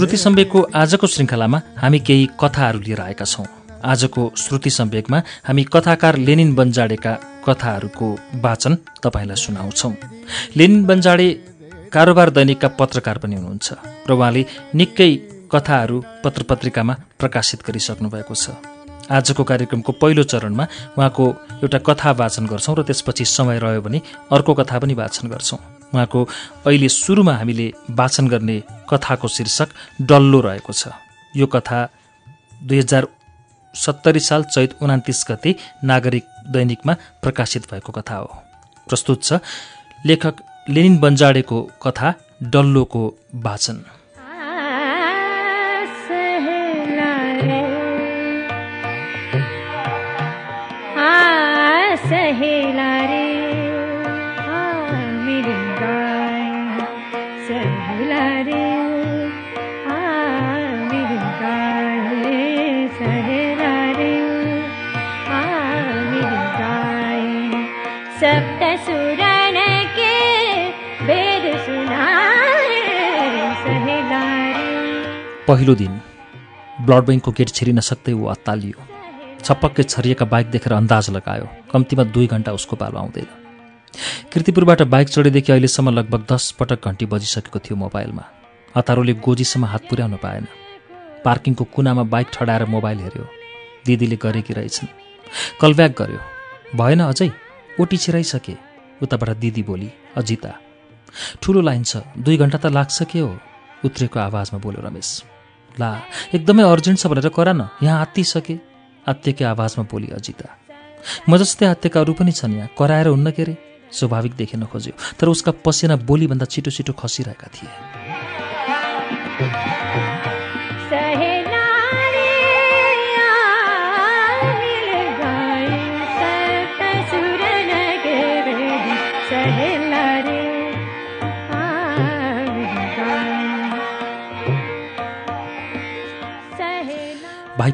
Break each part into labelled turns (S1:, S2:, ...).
S1: श्रुति सम्वेकको आजको श्रृङ्खलामा हामी केही कथाहरू लिएर आएका छौँ। आजको श्रुति सम्वेकमा हामी कथाकार लेनिन बन्जाडेका कथाहरूको वाचन तपाईँलाई सुनाउँछौँ। लेनिन बन्जाडे कारोबार दैनिकका पत्रकार पनि हुनुहुन्छ र उहाँले निकै कथाहरू पत्र पत्रिकामा प्रकाशित गरिसक्नु भएको छ। आजको कार्यक्रमको पहिलो चरणमा उहाँको एउटा कथा वाचन गर्छौँ र त्यसपछि समय रह्यो भने अर्को कथा पनि वाचन गर्छौँ। उहाँको अहिले सुरुमा हामीले वाचन गर्ने कथाको शीर्षक डल्लो रहेको छ। यो कथा दुई हजार सत्तरी साल चैत उनातिस गते नागरिक दैनिकमा प्रकाशित भएको कथा हो। प्रस्तुत छ लेखक लेनिन बन्जाडेको कथा डल्लोको वाचन।
S2: सहला रे
S1: पहिलो दिन ब्लड ब्याङ्कको गेट छिरिन सक्दै ऊ अत्तालियो छपक्कै छरिएका बाइक देखेर अन्दाज लगायो। कम्तीमा दुई घन्टा उसको पालो आउँदैन। किर्तिपुरबाट बाइक चढेदेखि अहिलेसम्म लगभग दस पटक घन्टी बजिसकेको थियो मोबाइलमा। हतारोले गोजीसम्म हात पुर्याउन पाएन। पार्किङको कुनामा बाइक ठडाएर मोबाइल हेऱ्यो। दिदीले गरेकी रहेछन्। कलब्याक गर्यो। भएन अझै ओटी छिराइसके। उताबाट दिदी बोली अजिता ठुलो लाइन छ। दुई घन्टा त लाग्छ के हो उत्रेको आवाजमा बोल्यो रमेश। ला एकदमै अर्जेन्ट छ भनेर करा न। यहाँ आत्तिसके। आत्तेकै आवाजमा बोली अजिता। म जस्तै आत्तेका अरू पनि छन् यहाँ। कराएर हुन्न के अरे स्वाभाविक देखिन खोज्यो। तर उसका पसिना बोलीभन्दा छिटो छिटो खसिरहेका थिए।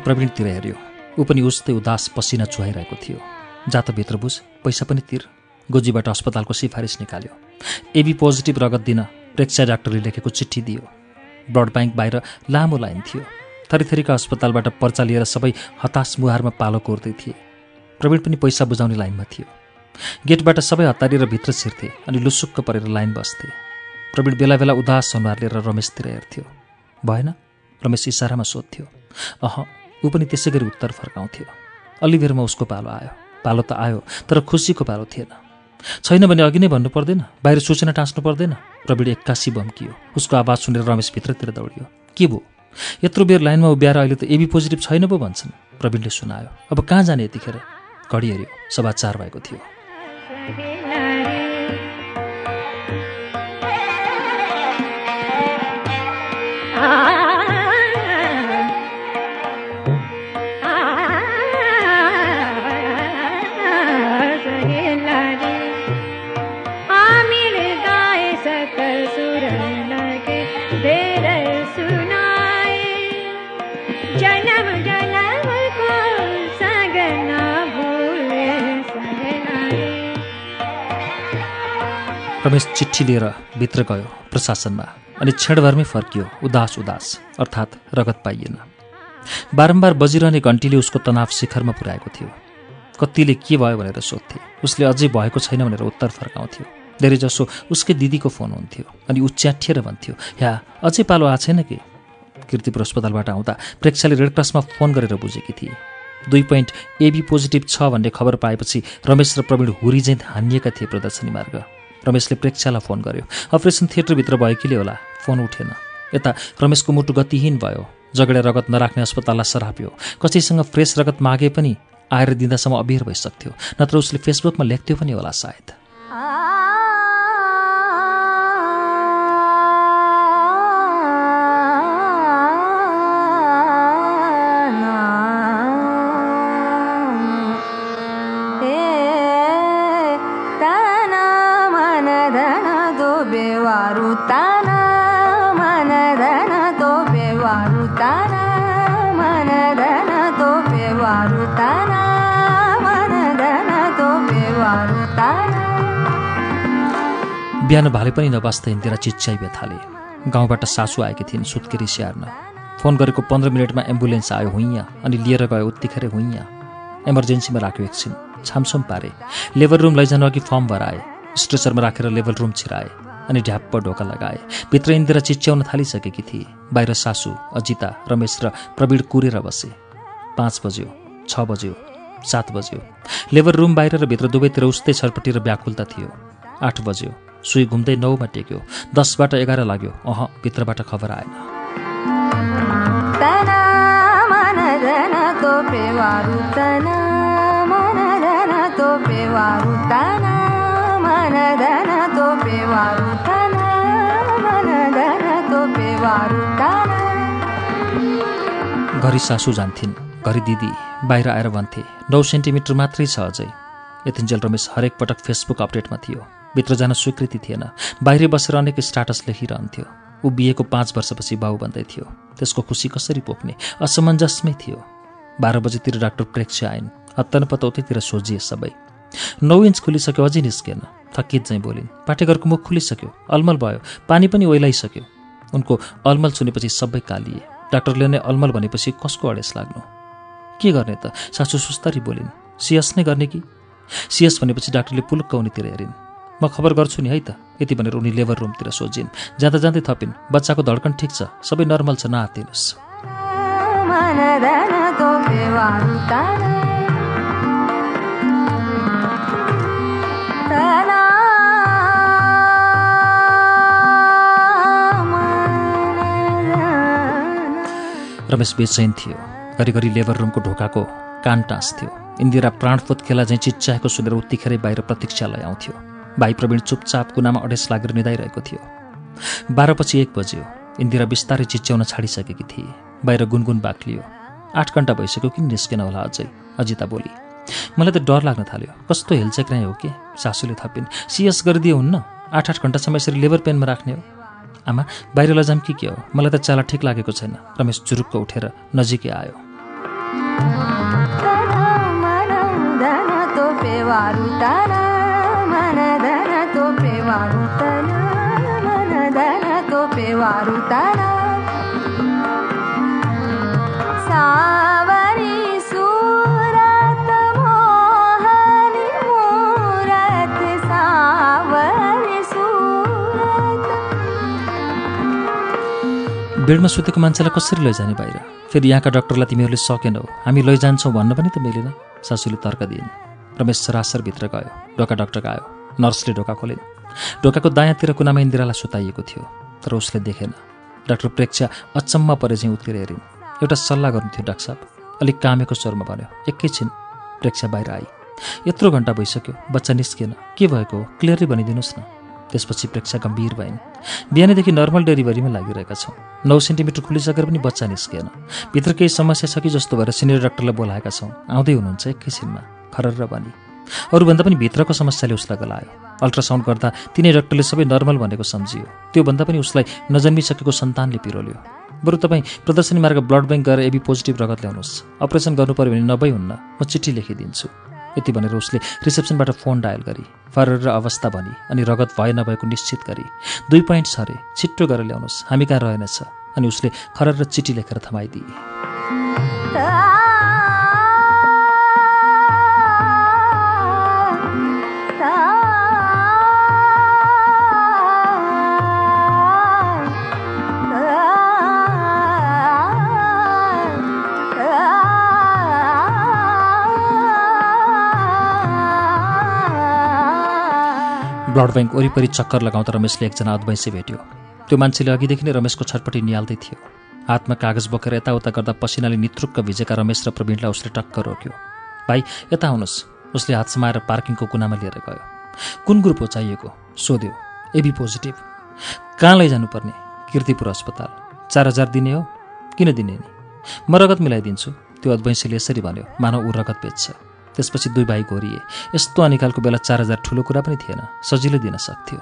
S1: प्रवीणतिर हेऱ्यो ऊ पनि उस्तै उदास पसिना चुहाइरहेको थियो। जा त भित्र बुझ पैसा पनि तिर। गोजीबाट अस्पतालको सिफारिस निकाल्यो। एबी पोजिटिभ रगत दिन प्रेक्षा डाक्टरले लेखेको चिठी दियो। ब्लड ब्याङ्क बाहिर लामो लाइन थियो। थरीथरीका अस्पतालबाट पर्चा लिएर सबै हतास मुहारमा पालो कोर्दै थिए। प्रवीण पनि पैसा बुझाउने लाइनमा थियो। गेटबाट सबै हतारिएर भित्र छिर्थे अनि लुसुक्क परेर लाइन बस्थे। प्रवीण बेला बेला उदास अनुहार लिएर रमेशतिर हेर्थ्यो। भएन? रमेश इसारामा सोध्थ्यो। अह ऊ पनि त्यसै गरी उत्तर फर्काउँथ्यो। अलि बेरमा उसको पालो आयो। पालो त आयो तर खुसीको पालो थिएन। छैन भने अघि नै भन्नु पर्दैन बाहिर सूचना टाँच्नु पर्दैन। प्रवीण एक्कासी बम्कियो। उसको आवाज सुनेर रमेश भित्रतिर दौडियो। के भो? यत्रो बेर लाइनमा उभ्याएर अहिले त एबी पोजिटिभ छैन पो भन्छन् प्रवीणले सुनायो। अब कहाँ जाने यतिखेर? घडी हेऱ्यो। सभा चार भएको थियो।
S2: सहेला
S1: रमेश चिठी लिएर भित्र गयो प्रशासनमा अनि क्षणभरमै फर्कियो उदास उदास अर्थात् रगत पाइएन। बारम्बार बजिरहने घन्टीले उसको तनाव शिखरमा पुर्याएको थियो। कतिले के भयो भनेर सोध्थे। उसले अझै भएको छैन भनेर उत्तर फर्काउँथ्यो। धेरैजसो उसकै दिदीको फोन हुन्थ्यो अनि ऊ च्याठिएर भन्थ्यो या अझै पालो आएको छैन के? किर्तिपुर अस्पतालबाट आउँदा प्रेक्षाले रेड क्रसमा फोन गरेर बुझेकी थिए। दुई पोइन्ट एबी पोजिटिभ छ भन्ने खबर पाएपछि रमेश र प्रवीण हुरीजैँ हानिएका थिए प्रदर्शनी मार्ग। रमेशले प्रेक्षालाई फोन गर्यो। अपरेसन थिएटरभित्र भएकीले होला फोन उठेन। यता रमेशको मुटु गतिहीन भयो। जगडे रगत नराख्ने अस्पताललाई सराप्यो। कसैसँग फ्रेस रगत मागे पनि आएर दिँदासम्म अबेर भइसक्थ्यो। नत्र उसले फेसबुकमा लेख्थ्यो पनि होला सायद। बिहान भाले पनि नबास्दा इन्दिरा चिच्याइ थाले गाउँबाट सासु आएकी थिइन् सुत्केरी स्याहार्न। फोन गरेको पन्ध्र मिनटमा एम्बुलेन्स आयो हुइँ अनि लिएर गयो उत्तिखेर हुइँ इमर्जेन्सीमा राख्यो एकछिन। छामछुम पारे। लेबर रुम लैजानु अघि फर्म भराए। स्ट्रेचरमा राखेर लेबर रुम छिराए अनि ढ्याप्प ढोका लगाए। भित्र इन्दिरा चिच्याउन थालिसकेकी थिए। बाहिर सासु अजिता रमेश र प्रवीण कुरेर बसे। पाँच बज्यो छ बज्यो सात बज्यो। लेबर रुम बाहिर र भित्र दुवैतिर उस्तै छरपट्टि र व्याकुलता थियो। आठ बज्यो। सुई घुम्दै नौमा टेक्यो दसबाट एघार लाग्यो। अह भित्रबाट खबर आएन। घरि सासु जान्थिन् घरि दिदी बाहिर आएर भन्थे नौ सेन्टिमिटर मात्रै छ अझै। यतिन्जेल रमेश हरेक पटक फेसबुक अपडेटमा थियो। भित्र जान स्वीकृति थिएन। बाहिर बसेर अनेक स्टाटस लेखिरहन्थ्यो। ऊ बिहेको पाँच वर्षपछि बाउ भन्दै थियो। त्यसको खुसी कसरी पोख्ने? असमञ्जसमै थियो। बाह्र बजीतिर डाक्टर प्रेक्ष्य आइन्। हत्तनपत्त उतैतिर सोझिए सबै। नौ इन्च खुलिसक्यो अझै निस्केन। थकित चाहिँ बोलिन् पाटेघरको मुख खुलिसक्यो। अलमल भयो। पानी पनि ओइलाइसक्यो। उनको अलमल सुनेपछि सबै कालिए। डाक्टरले नै अलमल भनेपछि कसको अडेस लाग्नु? के गर्ने त? सासु सुस्तरी बोलिन्। सिएस नै गर्ने कि? सिएस भनेपछि डाक्टरले पुलुक्क उनीतिर हेरिन्। म खबर गर्छु नि है त। यति भनेर उनी लेबर रुमतिर सोझिन्। जाँदा जाँदै थपिन्। बच्चाको धड्कन ठिक छ। सबै नर्मल छ
S3: धन
S1: रमेश बेचैन थियो। घरिघरि लेबर रुमको ढोकाको कान टाँस्थ्यो इन्दिरा प्राणफोत खेला चाहिँ चिच्चाएको सुनेर उत्तिखेरै बाहिर प्रतीक्षालय आउँथ्यो। भाइ प्रवीण चुपचाप कुनामा अडेस लागेर निदाइरहेको थियो। बाह्रपछि एक बज्यो। इन्दिरा बिस्तारै चिच्याउन छाडिसकेकी थिए। बाहिर गुनगुन बाक्लियो आठ घन्टा भइसक्यो किन निस्केन होला अझै अजिता बोली। मलाई त डर लाग्न थाल्यो। कस्तो हेलचेक्राइ हो कि? सासूले थपिन्। सिएस गरिदिए हुन्न? आठ आठ घन्टासम्म यसरी लेबर पेनमा राख्ने हो? आमा बाहिर लजाम कि के हो? मलाई त चाला ठिक लागेको छैन। रमेश जुरुक्क उठेर नजिकै आयो। बेडमा सुतेको मान्छेलाई कसरी लैजाने बाहिर? फेरि यहाँका डाक्टरलाई तिमीहरूले सकेनौ। हामी लैजान्छौँ भन्न पनि त मिलेन। सासूले तर्क दिइन् रमेश सरासर भित्र गयो। ढोका डाक्टर आयो। नर्सले ढोका खोलिन्। ढोकाको दायाँतिर कुनामा इन्दिरालाई सुताइएको थियो तर उसले देखेन। डाक्टर प्रेक्षा अचम्म चाहिँ उत्तिर हेरिन्। एउटा सल्लाह गर्नु थियो डाक्टर साहब। अलिक कामेको स्वरमा भन्यो एकैछिन प्रेक्षा बाहिर आई। यत्रो घन्टा भइसक्यो बच्चा निस्किएन के भएको हो? क्लियरली भनिदिनुहोस् न। त्यसपछि प्रेक्षा गम्भीर भइन्। बिहानैदेखि नर्मल डेलिभरीमा लागिरहेका छौँ। नौ सेन्टिमिटर खुलिसकेर पनि बच्चा निस्किएन भित्र केही समस्या छ कि जस्तो भएर सिनियर डाक्टरलाई बोलाएका छौँ। आउँदै हुनुहुन्छ एकैछिनमा खरर भनी। अरूभन्दा पनि भित्रको समस्याले उसलाई गलायो। अल्ट्रासाउन्ड गर्दा तिनै डाक्टरले सबै नर्मल भनेको सम्झियो। त्योभन्दा पनि उसलाई नजन्मिसकेको सन्तानले पिरोल्यो। बरु तपाईँ प्रदर्शनी मार्ग ब्लड ब्याङ्क गएर एबी पोजिटिभ रगत ल्याउनुहोस्। अपरेसन गर्नु पर्यो भने नभई हुन्न म चिठी लेखिदिन्छु। यति भनेर उसले रिसेप्सनबाट फोन डायल गरी फरर र अवस्था भनी अनि रगत भए नभएको निश्चित गरी दुई पोइन्ट छ अरे छिट्टो गरेर ल्याउनुहोस्। हामी कहाँ रहेनछ? अनि उसले खरर र चिठी लेखेर थमाइदिए। ब्लड ब्याङ्क वरिपरि चक्कर लगाउँदा रमेशले एकजना अद्वैंसी भेट्यो। त्यो मान्छेले अघिदेखि नै रमेशको छटपट्टि निहाल्दै थियो। हातमा कागज बोकेर यताउता गर्दा पसिनाले नित्रुक्क भिजेका रमेश र प्रवीणलाई उसले टक्क रोक्यो। भाइ यता आउनुहोस्। उसले हात समाएर पार्किङको कुनामा लिएर गयो। कुन ग्रुप हो चाहिएको? सोध्यो। AB positive. कहाँ लैजानुपर्ने? किर्तिपुर अस्पताल। चार हजार दिने हो। किन दिने नि? म रगत मिलाइदिन्छु। त्यो अद्वैंसीले यसरी भन्यो। मानव ऊ रगत बेच्छ। त्यसपछि दुई भाइ घोरिए यस्तो अनिकालको बेला चार हजार ठुलो कुरा पनि थिएन। सजिलै दिन सक्थ्यो।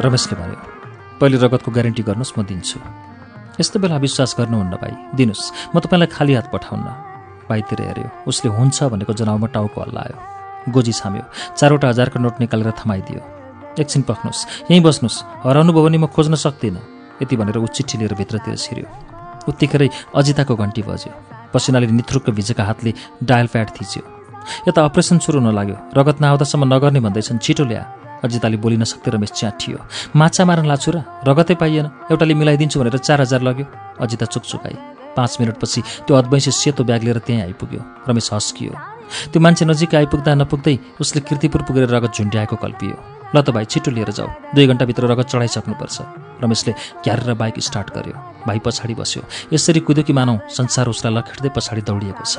S1: रमेशले भन्यो पहिले रगतको ग्यारेन्टी गर्नुहोस् म दिन्छु। यस्तो बेला विश्वास गर्नुहुन्न भाइ। दिनुहोस् म तपाईँलाई खाली हात पठाउन्न। भाइतिर हेऱ्यो। उसले हुन्छ भनेको जनाउमा टाउको हल्लायो गोजी छाम्यो। चारवटा हजारको नोट निकालेर थमाइदियो। एकछिन पख्नुहोस् यहीँ बस्नुहोस्। हराउनु भयो भने म खोज्न सक्दिनँ। यति भनेर ऊ चिठी लिएर भित्रतिर छिर्यो उत्तिखेरै अजिताको घन्टी बज्यो। पसिनाले निथ्रुक्क भिजेका हातले डायल प्याड थिच्यो। यता अपरेसन सुरु हुन लाग्यो। रगत नआउँदासम्म नगर्ने भन्दैछन् छिटो ल्या। अजिताले बोलिन सक्दै रमेश च्याठियो। माछा मार्न लाछु र रगतै पाइएन। एउटाले मिलाइदिन्छु भनेर चार हजार लग्यो। अजिता चुकचुकाई। पाँच मिनटपछि त्यो अद्वैंशी सेतो ब्याग लिएर त्यहीँ आइपुग्यो। रमेश हस्कियो। त्यो मान्छे नजिक आइपुग्दा नपुग्दै उसले किर्तिपुर पुगेर रगत झुन्ड्याएको कल्पियो। ल त भाइ छिटो लिएर जाऊ। दुई घन्टाभित्र रगत चढाइसक्नुपर्छ। रमेशले क्यारेर बाइक स्टार्ट गर्यो। भाइ पछाडि बस्यो। यसरी कुद्यो कि मानौ संसार उसलाई लखेट्दै पछाडि दौडिएको छ।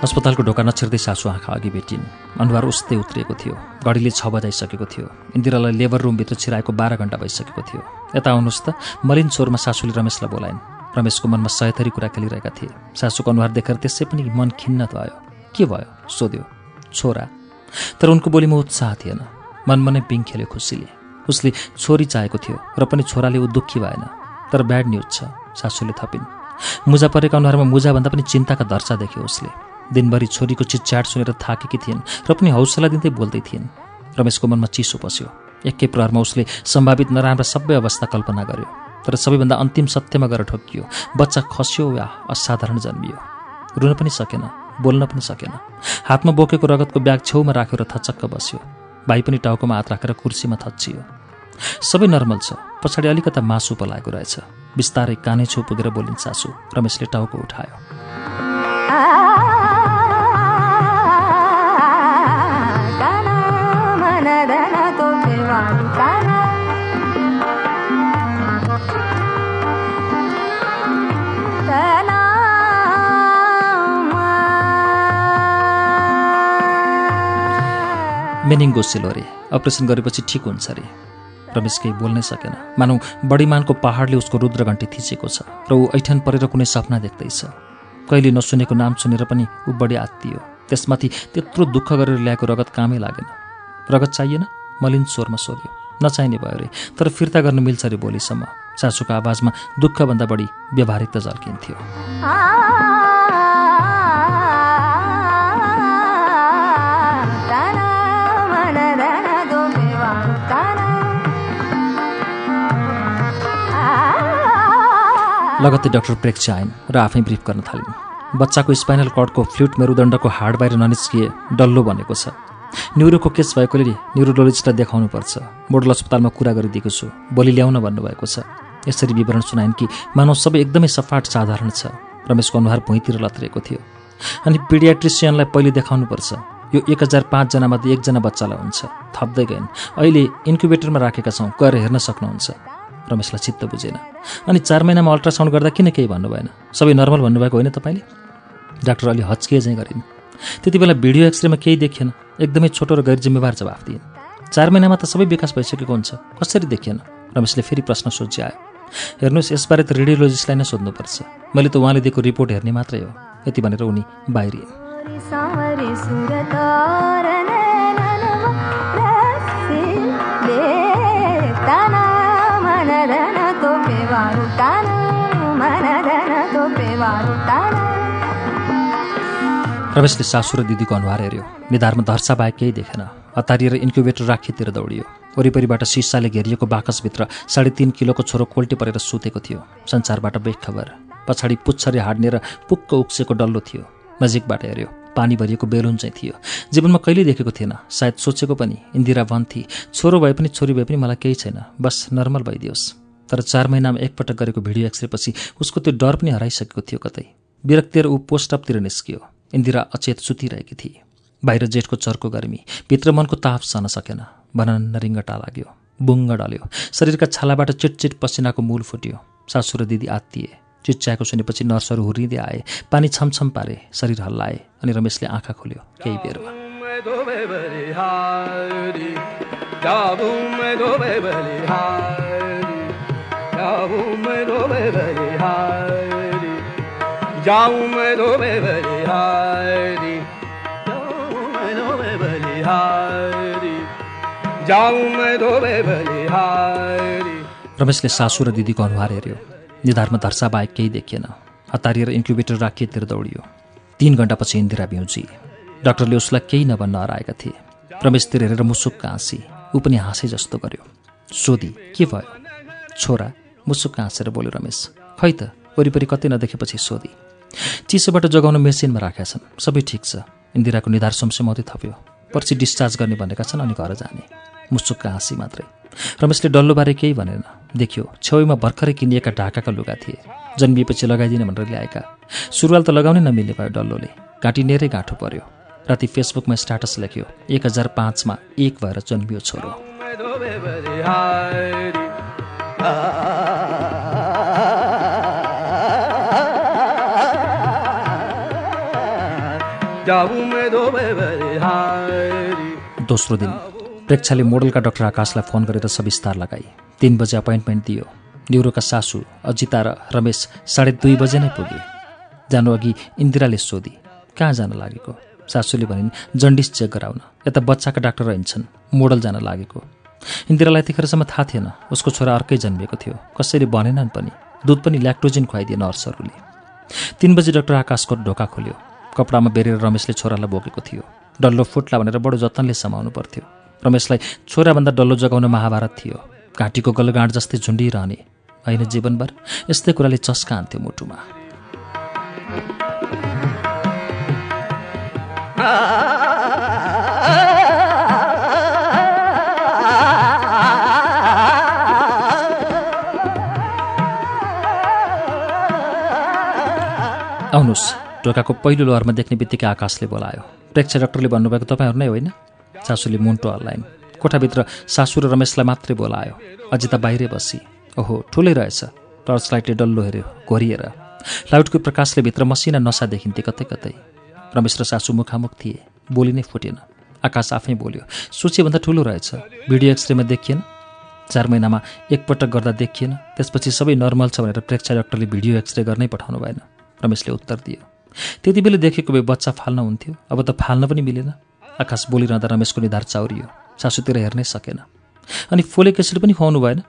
S1: अस्पतालको ढोका नछिर्दै सासु आँखा अघि भेटिन्। अनुहार उस्तै उत्रिएको थियो। घडीले छ बजाइसकेको थियो। इन्दिरालाई लेबर रुमभित्र छिराएको बाह्र घन्टा भइसकेको थियो। यता आउनुहोस् त मलिन छोरमा सासूले रमेशलाई बोलाइन्। रमेशको मनमा सयथरी कुरा खेलिरहेका थिए। सासूको अनुहार देखेर त्यसै पनि मन खिन्न भयो। के भयो? सोध्यो। छोरा। तर उनको बोलीमा उत्साह थिएन। मनमा नै पिङ खेल्यो खुसीले। उसले छोरी चाहेको थियो र पनि छोराले ऊ दुःखी भएन। तर ब्याड न्युज छ सासूले थपिन्। मुजा परेको अनुहारमा मुजाभन्दा पनि चिन्ताका धर्चा देख्यो उसले। दिनभरि छोरीको चिटच्याट सुनेर थाकेकी थिइन् र पनि हौसला दिँदै बोल्दै थिइन्। रमेशको मनमा चिसो पस्यो। एकै प्रहरमा उसले सम्भावित नराम्रा सबै अवस्था कल्पना गर्यो तर सबैभन्दा अन्तिम सत्यमा गएर ठोकियो बच्चा खस्यो वा असाधारण जन्मियो। रुन पनि सकेन बोल्न पनि सकेन। हातमा बोकेको रगतको ब्याग छेउमा राखेर थचक्क बस्यो। भाइ पनि टाउकोमा हात राखेर कुर्सीमा थच्चियो। सबै नर्मल छ पछाडि अलिकता मासु पलाएको रहेछ। बिस्तारै कानै छेउ पुगेर बोलिन् सासु। रमेशले टाउको उठायो। मेनिङ्गो सिलोरे अपरेसन गरेपछि ठिक हुन्छ अरे रमेश केही बोल्नै सकेन। मानौ बडीमानको पहाडले उसको रुद्रघण्टी थिचेको छ र ऊ ऐठन परेर कुनै सपना देख्दैछ। कहिले नसुनेको नाम सुनेर पनि ऊ बढी आत्तियो त्यसमाथि त्यत्रो दुःख गरेर ल्याएको रगत कामै लागेन। रगत चाहिएन? मलिन स्वरमा सोध्यो। नचाहिने भयो अरे तर फिर्ता गर्नु मिल्छ अरे भोलिसम्म। सासूको आवाजमा दुःखभन्दा बढी व्यवहारिकता झल्किन्थ्यो। लगत्तै डाक्टर प्रेक्चा आइन् र आफै ब्रिफ गर्न थालिन्। बच्चाको स्पाइनल कर्डको फ्लुट मेरुदण्डको हाड बाहिर ननिस्किए डल्लो भनेको छ। न्युरोको केस भएकोले न्युरोलोजिस्टलाई देखाउनुपर्छ। मोडल अस्पतालमा कुरा गरिदिएको छु। भोलि ल्याउन भन्नुभएको छ। यसरी विवरण सुनाइन् कि मानव सबै एकदमै सफाट साधारण छ। रमेशको अनुहार भुइँतिर लत्रिएको थियो। अनि पिडियाट्रिसियनलाई पहिले देखाउनुपर्छ। यो एक हजार पाँचजनामध्ये एकजना बच्चालाई हुन्छ। थप्दै गइन्। अहिले इन्क्युबेटरमा राखेका छौँ। गएर हेर्न सक्नुहुन्छ। रमेशलाई चित्त बुझेन। अनि चार महिनामा अल्ट्रासाउन्ड गर्दा किन केही भन्नु भएन सबै नर्मल भन्नुभएको होइन तपाईँले? डाक्टर अलि हच्किए चाहिँ गरिन्। त्यति बेला भिडियो एक्सरेमा केही देखिएन एकदमै छोटो र गैर जिम्मेवार जवाफ दिइन् चार महिनामा त सबै विकास भइसकेको हुन्छ। कसरी देखिएन रमेशले फेरि प्रश्न सोच्यायो हेर्नुहोस् यसबारे त रेडियोलोजिस्टलाई नै सोध्नुपर्छ। मैले त उहाँले दिएको रिपोर्ट हेर्ने मात्रै हो। यति भनेर उनी बाहिरिन् रमेशले सासु र दिदीको अनुहार हेऱ्यो निधारमा धर्सा बाहेक केही देखेन हतारिएर इन्क्युबेटर राखीतिर दौडियो वरिपरिबाट सिसाले घेरिएको बाकसभित्र साढे तिन किलोको छोरो कोल्टी परेर सुतेको थियो संसारबाट बेखबर पछाडि पुच्छरे हाड्ने र पुक्क उक्सेको डल्लो थियो नजिकबाट हेऱ्यो पानी भरिएको बेलुन चाहिँ थियो जीवनमा कहिल्यै देखेको थिएन सायद सोचेको पनि इन्दिरा भन्थे छोरो भए पनि छोरी भए पनि मलाई केही छैन बस नर्मल भइदियोस् तर चार महिनामा एकपटक गरेको भिडियो एक्सरेपछि उसको त्यो डर पनि हराइसकेको थियो कतै। विरक्तिएर ऊ पोस्टअपतिर निस्कियो। इन्दिरा अचेत सुतिरहेकी थिए। बाहिर जेठको चर्को गर्मी भित्र मनको ताप सहन सकेन। बनन्न रिङ्गटा लाग्यो। बुङ्ग डल्यो। शरीरका छालाबाट चिटचिट पसिनाको मूल फुट्यो। सासु र दिदी आत्तिए। चिच्याएको सुनेपछि नर्सहरू हुर्रिँदै आए। पानी छमछम पारे। शरीर हल्लाए अनि रमेशले आँखा खोल्यो केही बेरमा।
S4: जाऊं मैं तो बलिहारी जाऊं मैं तो बलिहारी जाऊं मैं तो बलिहारी जाऊं मैं तो बलिहारी
S1: रमेशले सासु र दिदीको अनुहार हेऱ्यो। निधारमा धर्सा बाहेक केही देखिएन। हतारिएर इन्क्युबेटर राखिएतिर दौडियो। तिन घन्टापछि इन्दिरा बिउजी। डाक्टरले उसलाई केही नभन्न हराएका थिए। रमेशतिर हेरेर मुसुक्क हाँसी। ऊ पनि हाँसे जस्तो गर्यो। सोधी के भयो? छोरा मुसुक्क हाँसेर बोल्यो रमेश खै त वरिपरि कतै नदेखेपछि सोधी। चिसोबाट जगाउन मेसिनमा राखेका छन्। सबै ठिक छ। इन्दिराको निधार सुमसुमाउँदै थप्यो। पर्सि डिस्चार्ज गर्ने भनेका छन् अनि घर जाने। मुसुक्क हाँसी मात्रै। रमेशले डल्लोबारे केही भनेन। देख्यो छेउमा भर्खरै किनिएका ढाकाका लुगा थिए। जन्मिएपछि लगाइदिने भनेर ल्याएका। सुरुवाल त लगाउनै नमिल्ने भयो डल्लोले। घाँटी नेरै गाँठो पर्यो। राति फेसबुकमा स्ट्याटस लेख्यो एक हजार पाँचमा एक भएर जन्मियो छोरो। दोस्रो दिन प्रेक्षाले मोडलका डाक्टर आकाशलाई फोन गरेर सविस्तार लगाई। तिन बजे अपोइन्टमेन्ट दियो। न्युरोका सासू अजिता र रमेश साढे दुई बजे नै पुगे। जानु अघि इन्दिराले सोधी कहाँ जान लागेको? सासूले भनिन् जन्डिस चेक गराउन। यता बच्चाका डाक्टर रहन्छन्। मोडल जान लागेको। इन्दिरालाई त्यतिखेरसम्म थाहा थिएन। उसको छोरा अर्कै जन्मिएको थियो। कसैले भनेनन् पनि। दुध पनि ल्याक्टोजिन खुवाइदिए नर्सहरूले। तिन बजी डाक्टर आकाशको ढोका खोल्यो। कपडामा बेरेर रमेशले छोरालाई बोकेको थियो। डल्लो फुट्ला भनेर बडो जतनले समाउनु पर्थ्यो। रमेशलाई छोराभन्दा डल्लो जगाउन महाभारत थियो। घाँटीको गलगाँड जस्तै झुन्डिरहने। होइन जीवनभर? यस्तै कुराले चस्का हान्थ्यो मुटुमा। आउनुहोस्। ढोकाको पहिलो लोहरमा देख्ने बित्तिकै आकाशले बोलायो। प्रेक्षक डाक्टरले भन्नुभएको तपाईँहरू नै होइन? सासूले मुन्टो हल्लाइन्। कोठाभित्र सासू र रमेशलाई मात्रै बोलायो। अजिता बाहिरै बसी। ओहो ठुलै रहेछ। टर्च लाइटले डल्लो हेऱ्यो। घोरिएर। लाउटको प्रकाशले भित्र मसिना नसा देखिन्थे कतै कतै रमेश र सासू मुखामुख थिए। बोली नै फुटेन। आकाश आफै बोल्यो। सोचेभन्दा ठुलो रहेछ। भिडियो एक्सरेमा देखिएन? चार महिनामा एकपटक गर्दा देखिएन? त्यसपछि सबै नर्मल छ भनेर प्रेक्षक डाक्टरले भिडियो एक्सरे गर्नै पठाउनु भएन। रमेशले उत्तर दियो। त्यति बेला देखेको भए बच्चा फाल्न हुन्थ्यो। अब त फाल्न पनि मिलेन। आकाश बोलिरहँदा रमेशको निधार चाउरियो। सासूतिर हेर्नै सकेन। अनि फोलिक एसिड पनि खुवाउनु भएन।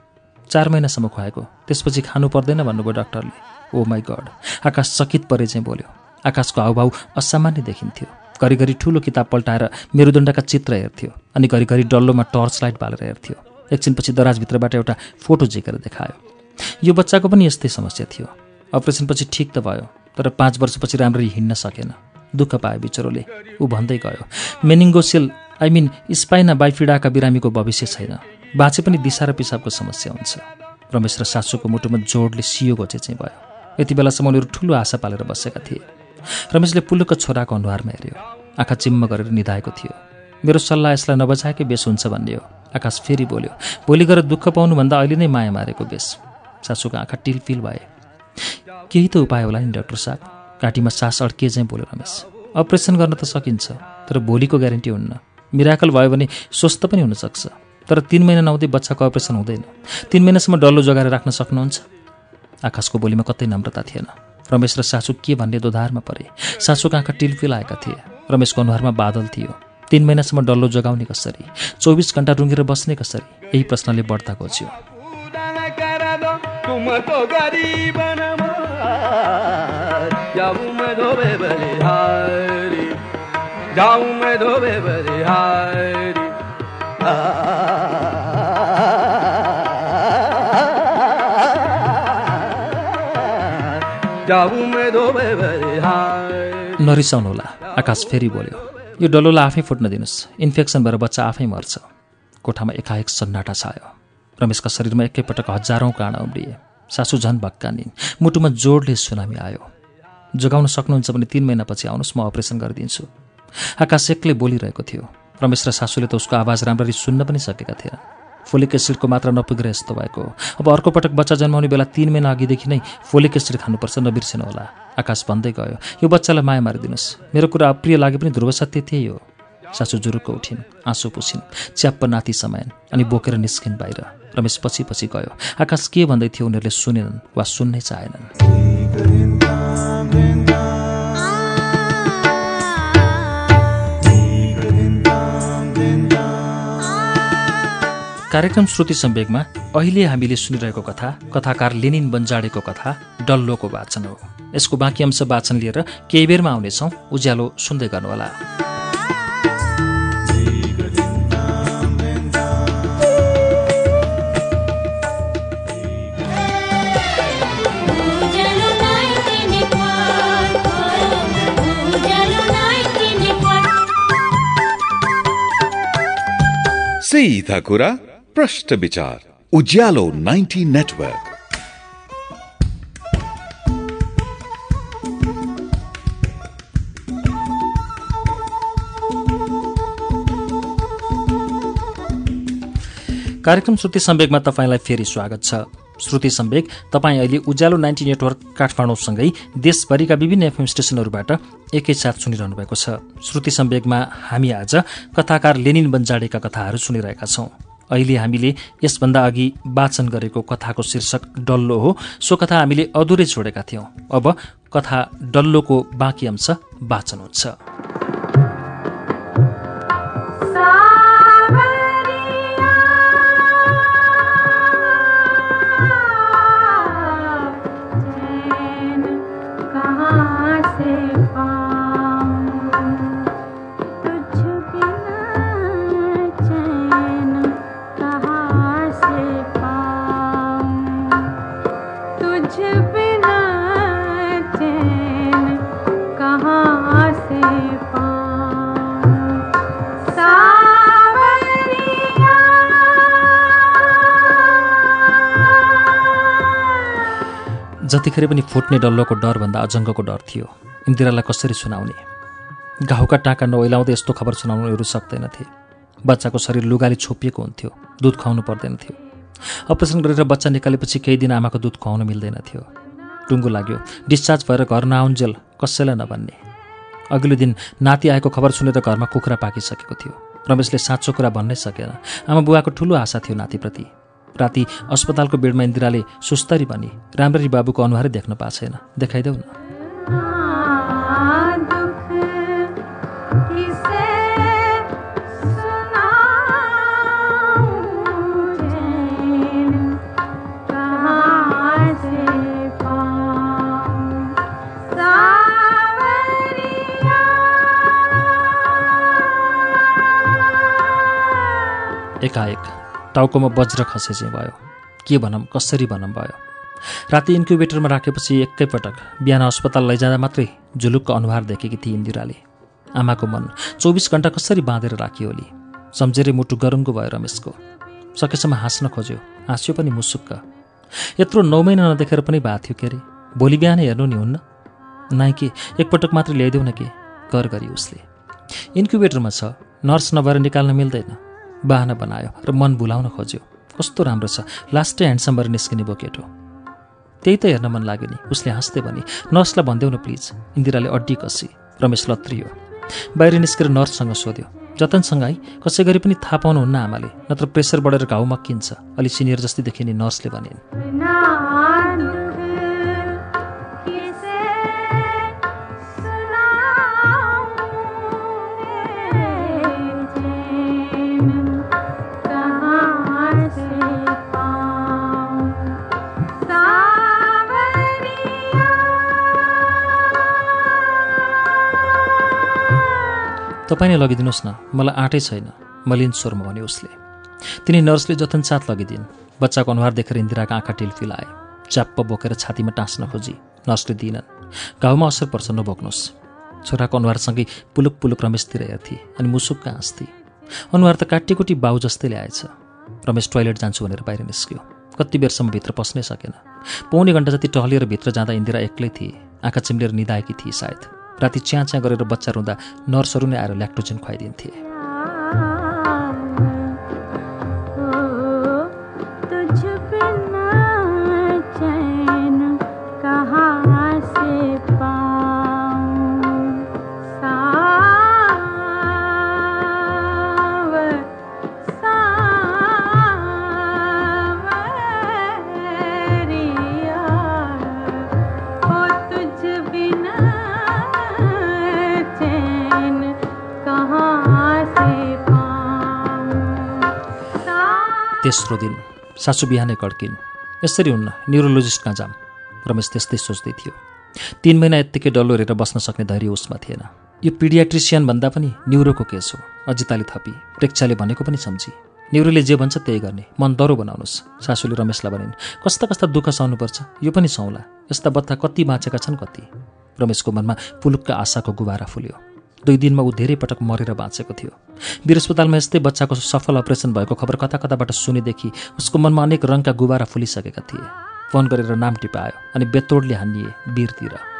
S1: चार महिनासम्म खुवाएको। त्यसपछि खानु पर्दैन भन्नुभयो डाक्टरले। ओ माई गड आकाश चकित परे चाहिँ बोल्यो। आकाशको हाउभाउ असामान्य देखिन्थ्यो। घरिघरि ठुलो किताब पल्टाएर मेरुदण्डका चित्र हेर्थ्यो। अनि घरिघरि डल्लोमा टर्च लाइट बालेर हेर्थ्यो। एकछिनपछि दराजभित्रबाट एउटा फोटो झिकेर देखायो। यो बच्चाको पनि यस्तै समस्या थियो। अपरेसनपछि ठिक त भयो। तर पाँच वर्षपछि राम्ररी हिँड्न सकेन। दुःख पायो बिचरोले। ऊ भन्दै गयो मेनिङ्गोसेल आई मिन स्पाइना बाइफिडाका बिरामीको भविष्य छैन। बाँचे पनि दिशा र पिसाबको समस्या हुन्छ रमेश र सासूको मुटुमा जोडले सियो घोचे चाहिँ भयो। यति बेलासम्म उनीहरू ठुलो आशा पालेर बसेका थिए। रमेशले पुल्लुको छोराको अनुहारमा हेऱ्यो। आँखा चिम्म गरेर निधाएको थियो। मेरो सल्लाह यसलाई नबचाएकै बेस हुन्छ भन्ने हो आकाश फेरि बोल्यो भोलि गएर दुःख पाउनुभन्दा अहिले नै माया मारेको बेस सासूको आँखा टिलपिल भए। केही त उपाय होला नि डाक्टर साहब? घाँटीमा सास अड्किए चाहिँ बोल्यो रमेश अपरेसन गर्न त सकिन्छ तर भोलिको ग्यारेन्टी हुन्न। मिराकल भयो भने स्वस्थ पनि हुनसक्छ। तर तिन महिना नहुँदै बच्चाको अपरेसन हुँदैन। तिन महिनासम्म डल्लो जगाएर राख्न सक्नुहुन्छ? आकाशको बोलीमा कतै नम्रता थिएन। रमेश र सासू के भन्ने दोधारमा परे। सासूका आँखा टिलपिल आएका थिए। रमेशको अनुहारमा बादल थियो। तिन महिनासम्म डल्लो जगाउने कसरी? चौबिस घन्टा रुँगेर बस्ने कसरी? यही प्रश्नले बढ्ता खोज्यो।
S4: धोबे बलिहारी जाऊं मैं धोबे बलिहारी जाऊं मैं धोबे बलिहारी
S1: नरिसाउनुहोला आकाश फेरि बोल्यो यो डल्लोलाई आफै फुट्न दिनुहोस् इन्फेक्सन भएर बच्चा आफै मर्छ कोठामा एकाएक सन्नाटा छायो रमेशका शरीरमा एकैपटक हजारौँ काँडा उम्रिए सासू झन् भक्कानिन् मुटुमा जोडले सुनामी आयो जोगाउन सक्नुहुन्छ भने तिन महिनापछि आउनुहोस् म अपरेसन गरिदिन्छु। आकाश एक्लै बोलिरहेको थियो। रमेश र सासूले त उसको आवाज राम्ररी सुन्न पनि सकेका थिएन। फोलिक एसिडको मात्रा नपुगेर यस्तो भएको। अब अर्को पटक बच्चा जन्माउने बेला तिन महिना अघिदेखि नै फोलिक एसिड खानुपर्छ नबिर्सिनु होला। आकाश भन्दै गयो यो बच्चालाई माया मारिदिनुहोस्। मेरो कुरा अप्रिय लागे पनि ध्रुव सत्य त्यही हो। सासु जुरुक्क उठिन् आँसु पुछिन् च्याप्प नाति समायन् अनि बोकेर निस्किन् बाहिर। रमेश पछि पछि गयो। आकाश के भन्दै थियो उनीहरूले सुनेनन् वा सुन्नै चाहेनन्। कार्यक्रम श्रुति सम्वेगमा अहिले हामीले सुनिरहेको कथा कथाकार लेनिन बन्जाडेको कथा डल्लोको वाचन हो। यसको बाँकी अंश वाचन लिएर केही बेरमा आउनेछौँ। उज्यालो सुन्दै गर्नुहोला।
S5: सीधा कुरा प्रश्न विचार उज्यालो 90 नेटवर्क
S1: कार्यक्रम श्रुति सम्वेगमा तपाईँलाई फेरि स्वागत छ। श्रुति सम्वेग तपाईँ अहिले उज्यालो नाइन्टी नेटवर्क काठमाडौँसँगै देशभरिका विभिन्न एफएम स्टेशनहरूबाट एकैसाथ सुनिरहनु भएको छ। श्रुति सम्वेगमा हामी आज कथाकार लेनिन बन्जाडेका कथाहरू सुनिरहेका छौँ। अहिले हामीले यसभन्दा अघि वाचन गरेको कथाको शीर्षक डल्लो हो। सो कथा हामीले अधुरै छोडेका थियौँ। अब कथा डल्लोको बाँकी अंश वाचन हुन्छ। जतिखेर पनि फुट्ने डल्लोको डरभन्दा अजङ्गको डर थियो। इन्दिरालाई कसरी सुनाउने? घाउका टाँका नओइलाउँदै यस्तो खबर सुनाउनुहरू सक्दैनथे। बच्चाको शरीर लुगाले छोपिएको हुन्थ्यो दुध खुवाउनु पर्दैन थियो। अपरेसन गरेर बच्चा निकालेपछि केही दिन आमाको दुध खुवाउन मिल्दैन थियो। टुङ्गो लाग्यो डिस्चार्ज भएर घर नआउन्जेल कसैलाई नभन्ने। अघिल्लो दिन नाति आएको खबर सुनेर घरमा कुखुरा पाकिसकेको थियो। रमेशले साँचो कुरा भन्नै सकेन। आमा बुवाको ठुलो आशा थियो नातिप्रति। राति अस्पतालको बेडमा इन्दिराले सुस्तरी भनी राम्ररी बाबुको अनुहारै देख्न पाएको छैन देखाइदेऊ न। एकाएक। टाउकोमा वज्र खसे चाहिँ भयो। के भनौँ कसरी भनौँ भयो? राति इन्क्युबेटरमा राखेपछि एकैपटक बिहान अस्पताल लैजाँदा मात्रै झुलुकको अनुहार देखेकी थिए इन्दिराले। आमाको मन चौबिस घन्टा कसरी बाँधेर राखियो ओली सम्झेरै मुटु गरुङ्गो भयो रमेशको। सकेसम्म हाँस्न खोज्यो हाँस्यो पनि मुसुक्क। यत्रो नौ महिना नदेखेर पनि भएको थियो के अरे भोलि बिहान हेर्नु नि हुन्न? नाइ कि एकपटक मात्रै ल्याइदेऊ न के? कर गरी उसले। इन्क्युबेटरमा छ नर्स नभएर निकाल्न मिल्दैन। बाहना बनायो र मन भुलाउन खोज्यो। कस्तो राम्रो छ। लास्टै ह्यान्डसम भएर निस्किने बोकेटो त्यही त हेर्न मन लाग्यो नि। उसले हाँस्दै भने नर्सलाई भनिदेऊ न प्लिज। इन्दिराले अड्डी कसी। रमेश लत्रियो बाहिर निस्केर नर्ससँग सोध्यो जतनसँग है? कसै गरी पनि थाहा पाउनुहुन्न आमाले? नत्र प्रेसर बढेर घाउ मक्किन्छ। अलि सिनियर जस्तै देखिने नर्सले भनिन् तपाईँ नै लगिदिनुहोस् न मलाई आँटै छैन मलिन स्वरमा भन्यो उसले। तिनी नर्सले जतनसाथ लगिदिन् बच्चाको अनुहार देखेर इन्दिराका आँखा टिल्फिलाए। च्याप्प बोकेर छातीमा टाँस्न खोजी नर्सले दिइनन् घाउमा असर पर्छ नबोक्नुहोस्। छोराको अनुहारसँगै पुलुक पुलुक रमेशतिर हेर्थी अनि मुसुक्क हाँस्थी। अनुहार त काटिकुटी बाउ जस्तै ल्याएछ। रमेश टोइलेट जान्छु भनेर बाहिर निस्क्यो। कति बेरसम्म भित्र पस्नै सकेन। पौने घन्टा जति टहलिएर भित्र जाँदा इन्दिरा एक्लै थिए आँखा चिम्लेर निदाएकी थिए सायद। राति च्याँ च्याँ गरेर बच्चा रुँदा नर्सहरू नै आएर ल्याक्टोजेन खुवाइदिन्थे। तेस्रो दिन सासु बिहानै कड्किन्। यसरी हुन्न न्युरोलोजिस्ट कहाँ जाम। रमेश त्यस्तै सोच्दै थियो। तिन महिना यत्तिकै डल्लो हेरेर बस्न सक्ने धैर्य उसमा थिएन। यो पिडियाट्रिसियन भन्दा पनि न्युरोको केस हो अजिताले थपी प्रेक्षाले भनेको पनि सम्झी। न्युरोले जे भन्छ त्यही गर्ने मन दरो बनाउनुहोस् सासूले रमेशलाई भनिन्। कस्ता कस्ता दुःख सहनुपर्छ यो पनि सौला यस्ता बत्ता कति बाँचेका छन् कति। रमेशको मनमा पुलुक्क आशाको गुबारा फुल्यो। दुई दिनमा ऊ धेरै पटक मरेर बाँचेको थियो। वीर अस्पतालमा यस्तै बच्चाको सफल अपरेसन भएको खबर कता कताबाट सुनेदेखि उसको मनमा अनेक रङका गुबारा फुलिसकेका थिए। फोन गरेर नाम टिपायो अनि बेतोडले हानिए वीरतिर।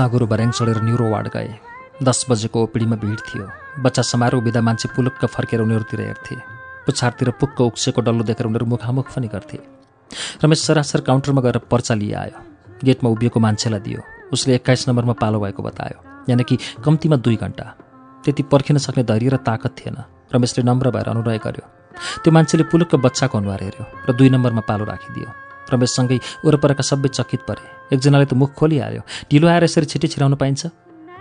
S1: साँगुरो भर्याङ चढेर न्युरो वार्ड गए। दस बजेको ओपिडीमा भिड थियो। बच्चा समारोह बिदा मान्छे पुलुक्क फर्केर उनीहरूतिर हेर्थे। पुछारतिर पुक्क उक्सेको डल्लो देखेर उनीहरू मुखामुख पनि गर्थे। रमेश सरासर काउन्टरमा गएर पर्चा लिए आयो। गेटमा उभिएको मान्छेलाई दियो। उसले एक्काइस नम्बरमा पालो भएको बतायो। यानि कि कम्तीमा दुई घन्टा। त्यति पर्खिन सक्ने धैर्य र ताकत थिएन। रमेशले नम्र भएर अनुनय गर्यो। त्यो मान्छेले पुलुक्क बच्चाको अनुहार हेऱ्यो र दुई नम्बरमा पालो राखिदियो। रमेशसँगै वरपरका सबै चकित परे। एकजनाले त मुख खोलिहाल्यो। ढिलो आएर यसरी छिटै छिराउनु पाइन्छ?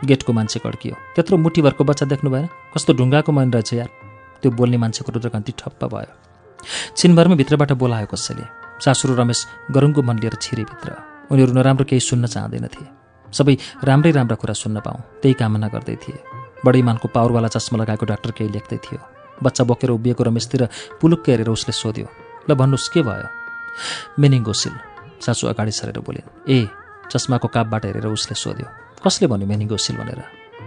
S1: गेटको मान्छे कड्कियो। त्यत्रो मुठीभरको बच्चा देख्नु भएन? कस्तो ढुङ्गाको मन रहेछ यार। त्यो बोल्ने मान्छेको रुद्रकान्ति ठप्प भयो। छिनभरमै भित्रबाट बोलायो कसैले। सासु र रमेश गरुङको मन लिएर छिरे भित्र उनीहरू नराम्रो केही सुन्न चाहँदैनथे। सबै राम्रै राम्रा कुरा सुन्न पाऊँ। त्यही कामना गर्दै थिए। बढी मानको पावरवाला चस्मा लगाएको डाक्टर केही लेख्दै थियो। बच्चा बोकेर उभिएको रमेशतिर पुलुक्क हेरेर उसले सोध्यो ल भन्नुहोस् के भयो? मेनिङ्गोसिल सासु अगाडि सरेर बोलिन् ए चस्माको कापबाट हेरेर उसले सोध्यो कसले भन्यो मेनिङ्गोसिल भनेर?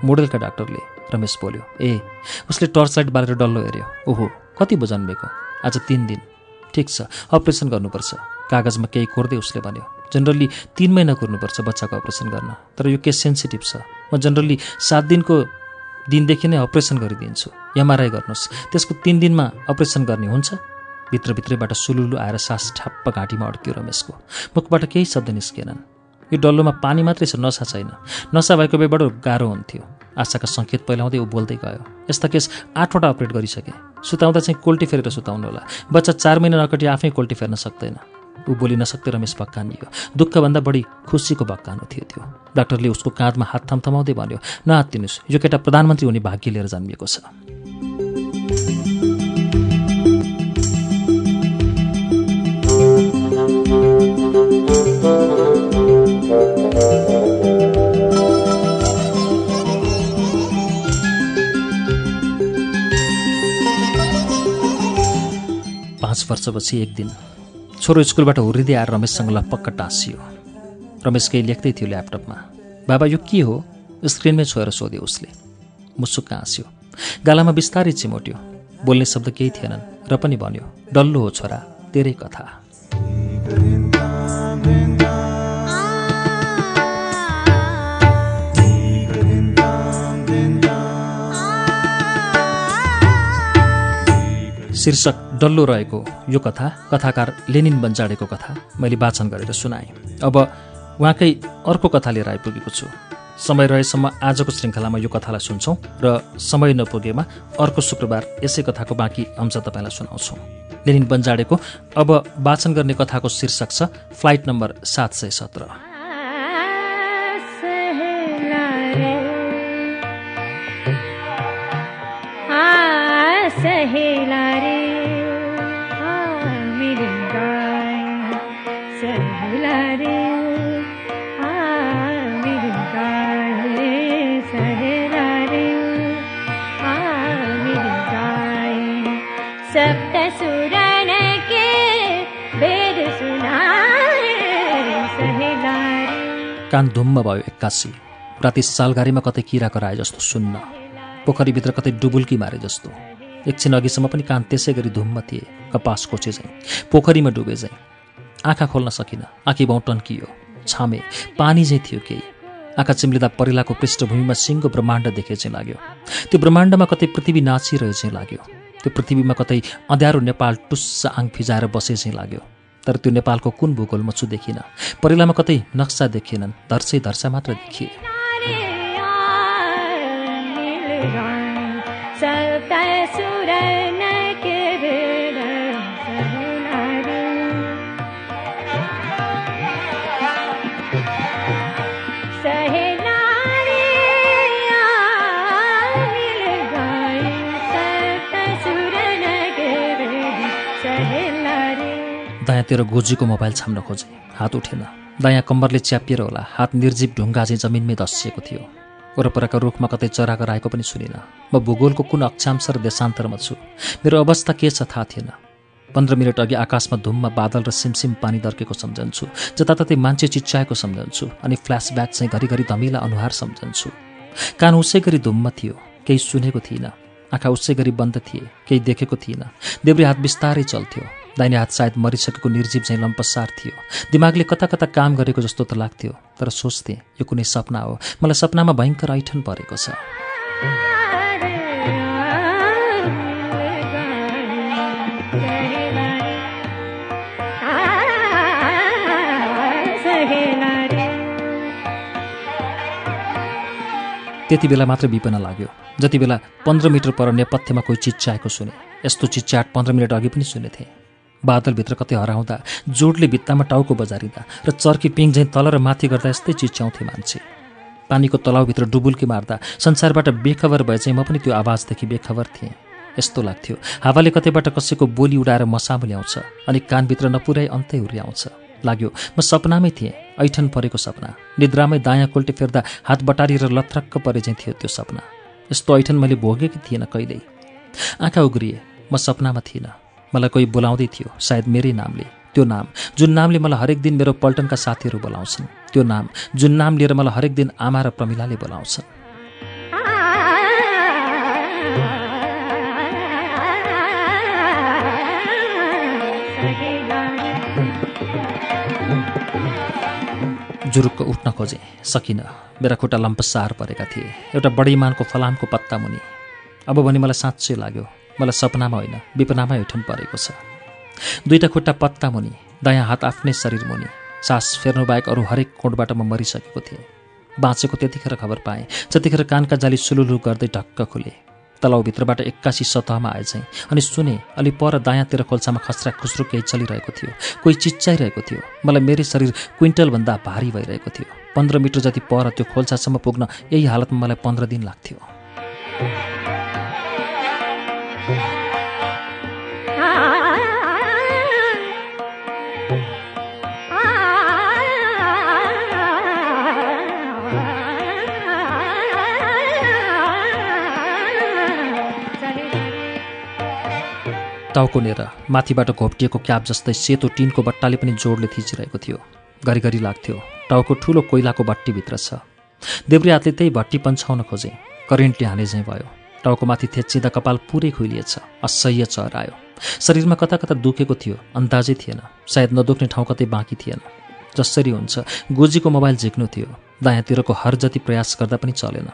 S1: मोडेलका डाक्टरले रमेश बोल्यो ए उसले टर्च लाइट बालेर डल्लो हेऱ्यो। ओहो कति बजन्मेको आज तिन दिन। ठिक छ अपरेसन गर्नुपर्छ। कागजमा केही कोर्दै उसले भन्यो जनरली तिन महिना कुर्नुपर्छ बच्चाको अपरेसन गर्न। तर यो केस सेन्सिटिभ छ। म जनरली सात दिनको दिनदेखि नै अपरेसन गरिदिन्छु। एमआरआई गर्नुहोस्। त्यसको तिन दिनमा अपरेसन गर्ने हुन्छ? भित्रभित्रैबाट सुलुलु आएर सास ठ्याप्प घाँटीमा अड्कियो रमेशको। मुखबाट केही शब्द निस्केनन्। यो डल्लोमा पानी मात्रै छ नसा छैन। नसा भएको भए बडो गाह्रो हुन्थ्यो। आशाका सङ्केत पहिलाउँदै ऊ बोल्दै गयो यस्ता केस आठवटा अपरेट गरिसके। सुताउँदा चाहिँ कोल्टी फेरेर सुताउनु होला। बच्चा चार महिना नकटी आफै कोल्टी फेर्न सक्दैन। ऊ बोली नसक्दै रमेश भक्कानियो दुःखभन्दा बढी खुसीको भक्कानो थियो त्यो। डाक्टरले उसको काँधमा हात थमथमाउँदै भन्यो नहात्तिनुहोस् यो केटा प्रधानमन्त्री हुने भाग्य लिएर जन्मिएको छ। पाँच वर्षपछि एक दिन छोरो स्कुलबाट हुर्रिँदै आएर रमेशसँग लपक्क टाँसियो। रमेश केही लेख्दै थियो ल्यापटपमा बाबा यो के हो? स्क्रिनमै छोएर सोध्यो उसले। मुसुक्क हाँस्यो। गालामा बिस्तारै चिमोट्यो। बोल्ने शब्द केही थिएनन् र पनि भन्यो डल्लो हो छोरा तेरै कथा। शीर्षक डल्लो रहेको यो कथा कथाकार लेनिन बन्जाडेको कथा मैले वाचन गरेर सुनाएँ। अब उहाँकै अर्को कथा लिएर आइपुगेको छु। समय रहेसम्म आजको श्रृङ्खलामा यो कथालाई सुन्छौँ र समय नपुगेमा अर्को शुक्रबार यसै कथाको बाँकी अंश तपाईँलाई सुनाउँछौँ। लेनिन बन्जाडेको। अब वाचन गर्ने कथाको शीर्षक छ फ्लाइट नम्बर सात सय सत्र।
S2: सहला रे सप्त वेद सुनाए
S1: कान धुम्म भयो एक्कासी। राति सालघारीमा कतै किरा कराए जस्तो सुन्न। पोखरीभित्र कतै डुबुल्की मारे जस्तो। एकछिन अघिसम्म पनि कान त्यसै गरी धुम्म थिए। कपास कोचे झैँ। पोखरीमा डुबे झैँ। आँखा खोल्न सकिनँ। आँखी बाउ टन्कियो। छामे। पानी चाहिँ थियो केही। आँखा चिम्लिँदा परिलाको पृष्ठभूमिमा सिङ्गो ब्रह्माण्ड देखे चाहिँ लाग्यो। त्यो ब्रह्माण्डमा कतै पृथ्वी नाचिरहे चाहिँ लाग्यो। त्यो पृथ्वीमा कतै अँध्यारो नेपाल टुस्स आङ फिजाएर बसे चाहिँ लाग्यो। तर त्यो नेपालको कुन भूगोलमा छु देखिनँ। परिलामा कतै नक्सा देखिएनन् धर्सै धर्सा मात्र देखिए।
S2: सुरै
S1: दायाँतिर गोजीको मोबाइल छाम्न खोजे। हात उठेन। दायाँ कम्बरले च्यापिएर होला। हात निर्जीव ढुङ्गा चाहिँ जमिनमै दसिएको थियो। वरपरका रुखमा कतै चरा गराएको पनि सुनिनँ। म भूगोलको कुन अक्षांश र देशान्तरमा छु? मेरो अवस्था के छ थाहा थिएन। पन्ध्र मिनट अघि आकाशमा धुममा बादल र सिमसिम पानी दर्केको सम्झन्छु। जताततै मान्छे चिच्चाएको सम्झन्छु अनि फ्ल्यासब्याक चाहिँ घरिघरि धमिला अनुहार सम्झन्छु। कान उसै गरी धुममा थियो। केही सुनेको थिइनँ। आँखा उसै गरी बन्द थिए। केही देखेको थिइनँ। देब्रे हात बिस्तारै चल्थ्यो। दाहिने हात सायद मरिसकेको निर्जीव चाहिँ लम्पसार थियो। दिमागले कता कता काम गरेको जस्तो त लाग्थ्यो तर सोच्थेँ यो कुनै सपना हो। मलाई सपनामा भयङ्कर ऐठन परेको छ। त्यति बेला मात्र बिपन लाग्यो। जति बेला पन्ध्र मिटर पर नेपथ्यमा कोही चिच्चाएको सुने यस्तो चिच्चाट पन्ध्र मिनट अघि पनि सुनेथे। बादलभित्र कतै हराउँदा जोडले भित्तामा टाउको बजारिँदा र चर्की पिङ झैँ तल र माथि गर्दा यस्तै चिच्याउँथे मान्छे। पानीको तलाउभित्र डुबुल्की मार्दा संसारबाट बेखबर भए चाहिँ म पनि त्यो आवाजदेखि बेखबर थिएँ। यस्तो लाग्थ्यो। हावाले कतैबाट कसैको बोली उडाएर मसामु ल्याउँछ अनि कानभित्र नपुर्याइ अन्तै उर्याउँछ लाग्यो म सपनामै थिएँ ऐठन परेको सपना। निद्रामै दायाँ कोल्टे फेर्दा हात बटारिएर लथ्रक्क परे चाहिँ थियो त्यो सपना। यस्तो ऐठन मैले भोगेकी थिएन कहिल्यै। आँखा उग्रिए म सपनामा थिइनँ। मलाई कोही बोलाउँदै थियो सायद मेरै नामले। त्यो नाम जुन नामले मलाई हरेक दिन मेरो पल्टनका साथीहरू बोलाउँछन् त्यो नाम जुन नाम लिएर मलाई हरेक दिन आमा र प्रमिलाले बोलाउँछन्। जुरुक्क उठ्न खोजेँ सकिनँ। मेरा खुट्टा लम्पसार परेका थिए। एउटा बढी इमानको फलामको पत्ता मुनि। अब भने मलाई साँच्चै लाग्यो मलाई सपनामा होइन विपनामै ऐठन परेको छ। दुईटा खुट्टा पत्ता मुनि दायाँ हात आफ्नै शरीर मुनि सास फेर्नु बाहेक अरू हरेक कोणबाट म मरिसकेको थिएँ। बाँचेको त्यतिखेर खबर पाएँ जतिखेर कानका जाली सुलुलु गर्दै ढक्क खुले। तलाउभित्रबाट एक्कासी सतहमा आए चाहिँ अनि सुने अलि पर दायाँतिर खोल्सामा खस्रा खुस्रो केही चलिरहेको थियो कोही चिच्चाइरहेको थियो। मलाई मेरै शरीर क्विन्टलभन्दा भारी भइरहेको थियो। पन्ध्र मिटर जति पर त्यो खोल्सासम्म पुग्न यही हालतमा मलाई पन्ध्र दिन लाग्थ्यो। टाउकोनेर माथिबाट घोप्टिएको क्याब जस्तै सेतो टिनको बट्टाले पनि जोडले थिचिरहेको थियो। घरिघरि लाग्थ्यो टाउको ठुलो कोइलाको भट्टीभित्र छ। देब्रे हातले त्यही भट्टी पन्छाउन खोजे। करेन्टले हाने झैँ भयो। टाउको माथि थेच्चिँदा कपाल पुरै खुइलिएछ असह्य चहर आयो। शरीरमा कता कता दुखेको थियो अन्दाजै थिएन। सायद नदुख्ने ठाउँ कतै बाँकी थिएन। जसरी हुन्छ गोजीको मोबाइल झिक्नु थियो। दायाँतिरको हर जति प्रयास गर्दा पनि चलेन।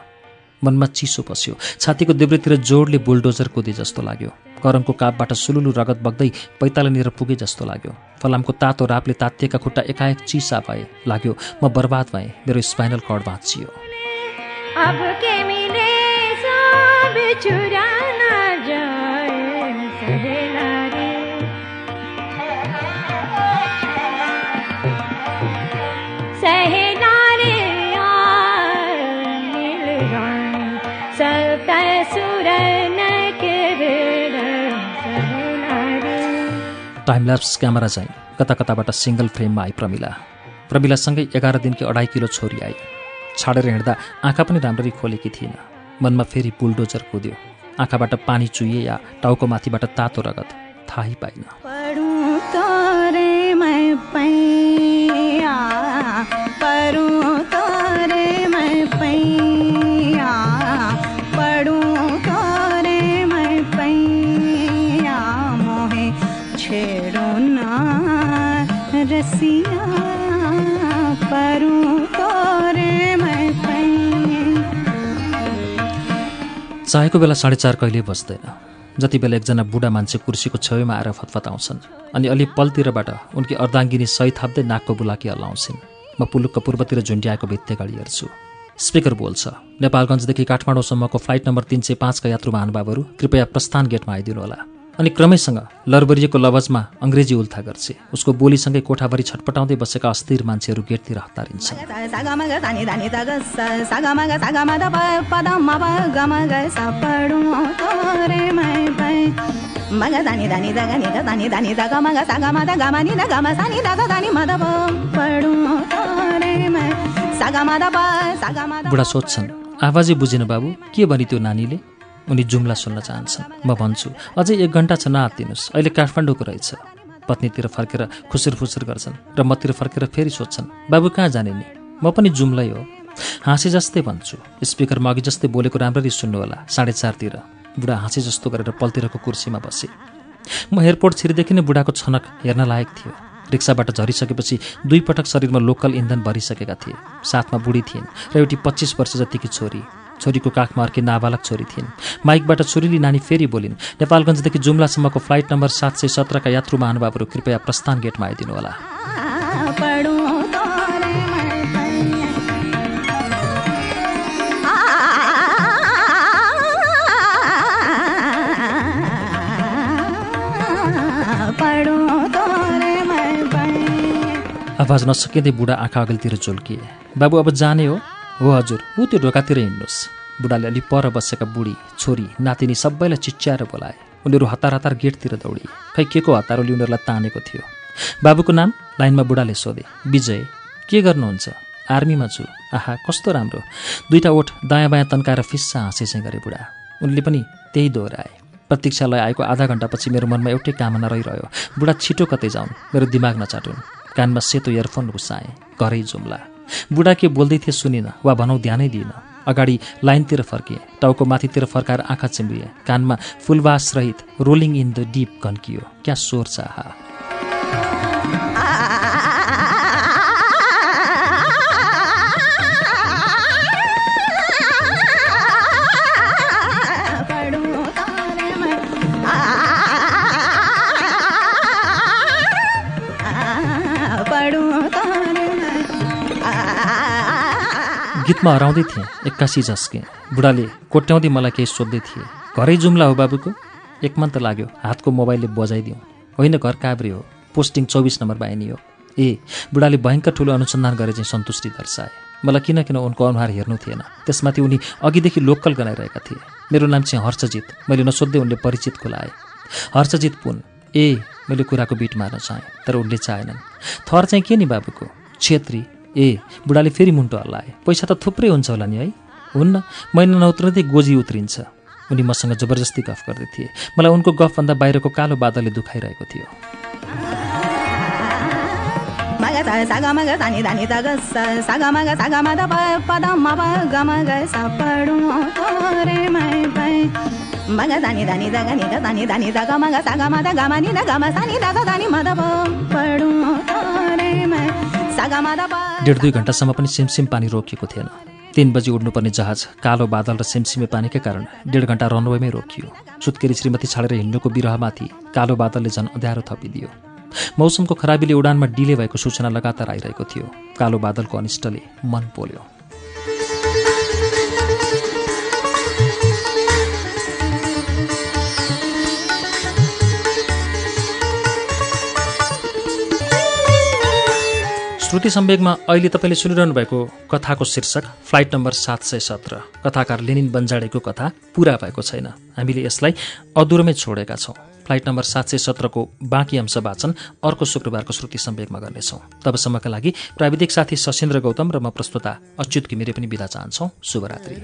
S1: मनमा चिसो पस्यो। छातीको देब्रेतिर जोडले बुलडोजर कुदे जस्तो लाग्यो। गरमको कापबाट सुलुलु रगत बग्दै पैतालानिर पुगे जस्तो लाग्यो। फलामको तातो रापले तातिएका खुट्टा एकाएक चिसा भए लाग्यो। म बर्बाद भएँ। मेरो स्पाइनल कर्ड भाँचियो टाइमल्याप्स क्यामेरा चाहिँ कता कताबाट सिङ्गल फ्रेममा आई प्रमिला। प्रमिलासँगै एघार दिनकी अढाई किलो छोरी आई। छाडेर हिँड्दा आँखा पनि राम्ररी खोलेकी थिएन। मनमा फेरि बुलडोजर कुद्यो। आँखाबाट पानी चुइए या टाउको माथिबाट तातो रगत थाहै पाइन। चाहेको बेला साढे चार कहिल्यै बस्दैन। जति बेला एकजना बुढा मान्छे कुर्सीको छेउमा आएर फतफताउँछन् अनि अलि पलतिरबाट उनकी अर्धाङ्गिनी सही थाप्दै नाकको बुलाकी हल्लाउँछिन्। म पुलुकको पूर्वतिर झुन्ड्याएको भित्ते गाडी हेर्छु। स्पिकर बोल्छ नेपालगञ्जदेखि काठमाडौँसम्मको फ्लाइट नम्बर तिन सय पाँचका यात्रु महानुभावहरू कृपया प्रस्थान गेटमा आइदिनुहोला। अनि क्रमैसँग लरबरिएको लवजमा अङ्ग्रेजी उल्था गर्छे उसको बोलीसँगै कोठाभरि छटपटाउँदै बसेका अस्थिर मान्छेहरू गेटतिर
S3: सागमद
S1: बुढा सोध्छन् आवाजै बुझेन बाबु के भनी त्यो नानीले उनी जुम्ला सुन्न चाहन्छन्। म भन्छु अझै एक घन्टा छ नआत्तिनुहोस् अहिले काठमाडौँको रहेछ। पत्नीतिर फर्केर खुसुर फुसुर गर्छन् र मतिर फर्केर फेरि सोध्छन् बाबु कहाँ जाने नि? म पनि जुम्लै हो। हाँसे जस्तै भन्छु स्पिकरमा अघि जस्तै बोलेको राम्ररी सुन्नुहोला साढे चारतिर। बुढा हाँसे जस्तो गरेर पल्तिरको कुर्सीमा बसे। म एयरपोर्ट छिरेदेखि नै बुढाको छनक हेर्न लायक थियो। रिक्साबाट झरिसकेपछि दुई पटक शरीरमा लोकल इन्धन भरिसकेका थिए। साथमा बुढी थिइन् र एउटी पच्चिस वर्ष जतिकी छोरी। छोरीको काखमा अर्की नाबालक छोरी थिइन्। माइकबाट छोरीली नानी फेरि बोलिन् नेपालगञ्जदेखि जुम्लासम्मको फ्लाइट नम्बर सात सय सत्रका यात्रु महानुभावहरू कृपया प्रस्थान गेटमा आइदिनुहोला। आवाज नसकिँदै बुढा आँखा अघिल्तिर झुल्किए। बाबु अब जाने हो? हो हजुर ऊ त्यो ढोकातिर हिँड्नुहोस्। बुढाले अलि पर बसेका बुढी छोरी नातिनी सबैलाई चिच्याएर बोलाए। उनीहरू हतार हतार गेटतिर दौडिए। खै के को हतारोले उनीहरूलाई तानेको थियो? बाबुको नाम लाइनमा बुढाले सोधे। विजय के गर्नुहुन्छ? आर्मीमा छु। आहा कस्तो राम्रो। दुईटा ओठ दायाँ बायाँ तन्काएर फिस्सा हाँसे चाहिँ गरे बुढा। उनले पनि त्यही दोहोऱ्याए। प्रतीक्षालय आएको आधा घन्टापछि मेरो मनमा एउटै कामना रहिरह्यो। बुढा छिटो कतै जाउन्। मेरो दिमाग नचाटुन्। कानमा सेतो इयरफोन घुसाएँ घरै जुम्ला। बुढा के बोल्दै थिए सुनिनँ वा भनौँ ध्यानै दिइनँ। अगाडि लाइनतिर फर्किएँ टाउको माथितिर फर्काएर आँखा चिम्बिएँ कानमा फुलबास रहित रोलिङ इन द डिप घन्कियो क्या स्वर छ गीतमा हराउँदै थिएँ एक्कासी झस्केँ। बुढाले कोट्याउँदै मलाई केही सोध्दै थिए घरै जुम्ला हो बाबुको? एक मन त लाग्यो हातको मोबाइलले बजाइदिउँ होइन घर काभ्रे हो। पोस्टिङ चौबिस नम्बर बाहिनी हो। ए बुढाले भयङ्कर ठुलो अनुसन्धान गरे चाहिँ सन्तुष्टि दर्शाए। मलाई किन किन उनको अनुहार हेर्नु थिएन। त्यसमाथि उनी अघिदेखि लोकल गनाइरहेका थिए। मेरो नाम चाहिँ हर्षजित। मैले नसोध्दै उनले परिचित खुलाए। हर्षजित पुन ए मैले कुराको बिट मार्न चाहेँ तर उनले चाहेनन्। थर चाहिँ के नि बाबुको? छेत्री ए बुढाले फेरि मुन्टो हल्लाए। पैसा त थुप्रै हुन्छ होला नि है। हुन्न महिना नउत्रदै गोजी उत्रिन्छ। उनी मसँग जबरजस्ती गफ गर्दै थिए मलाई उनको गफभन्दा बाहिरको कालो बादलले दुखाइरहेको थियो। डेढ दुई घन्टासम्म पनि सिमसिम पानी रोकिएको थिएन। तिन बजी उड्नुपर्ने जहाज कालो बादल र सिमसिमे पानीकै कारण डेढ घन्टा रनवेमै रोकियो। सुत्केरी श्रीमती छाडेर हिँड्नुको बिरहमाथि कालो बादलले झन् अँध्यारो थपिदियो। मौसमको खराबीले उडानमा डिले भएको सूचना लगातार आइरहेको थियो। कालो बादलको अनिष्टले मन पोल्यो। श्रुति सम्वेकमा अहिले तपाईँले सुनिरहनु भएको कथाको शीर्षक फ्लाइट नम्बर सात सय सत्र कथाकार लेनिन बन्जाडेको कथा पुरा भएको छैन हामीले यसलाई अधुरोमै छोडेका छौँ फ्लाइट नम्बर सात सय सत्रको बाँकी अंश वाचन अर्को शुक्रबारको श्रुति सम्वेकमा गर्नेछौँ तबसम्मका लागि प्राविधिक साथी सशेन्द्र गौतम र म प्रस्तुता अच्युत घिमिरे पनि बिदा चाहन्छौँ शुभरात्रि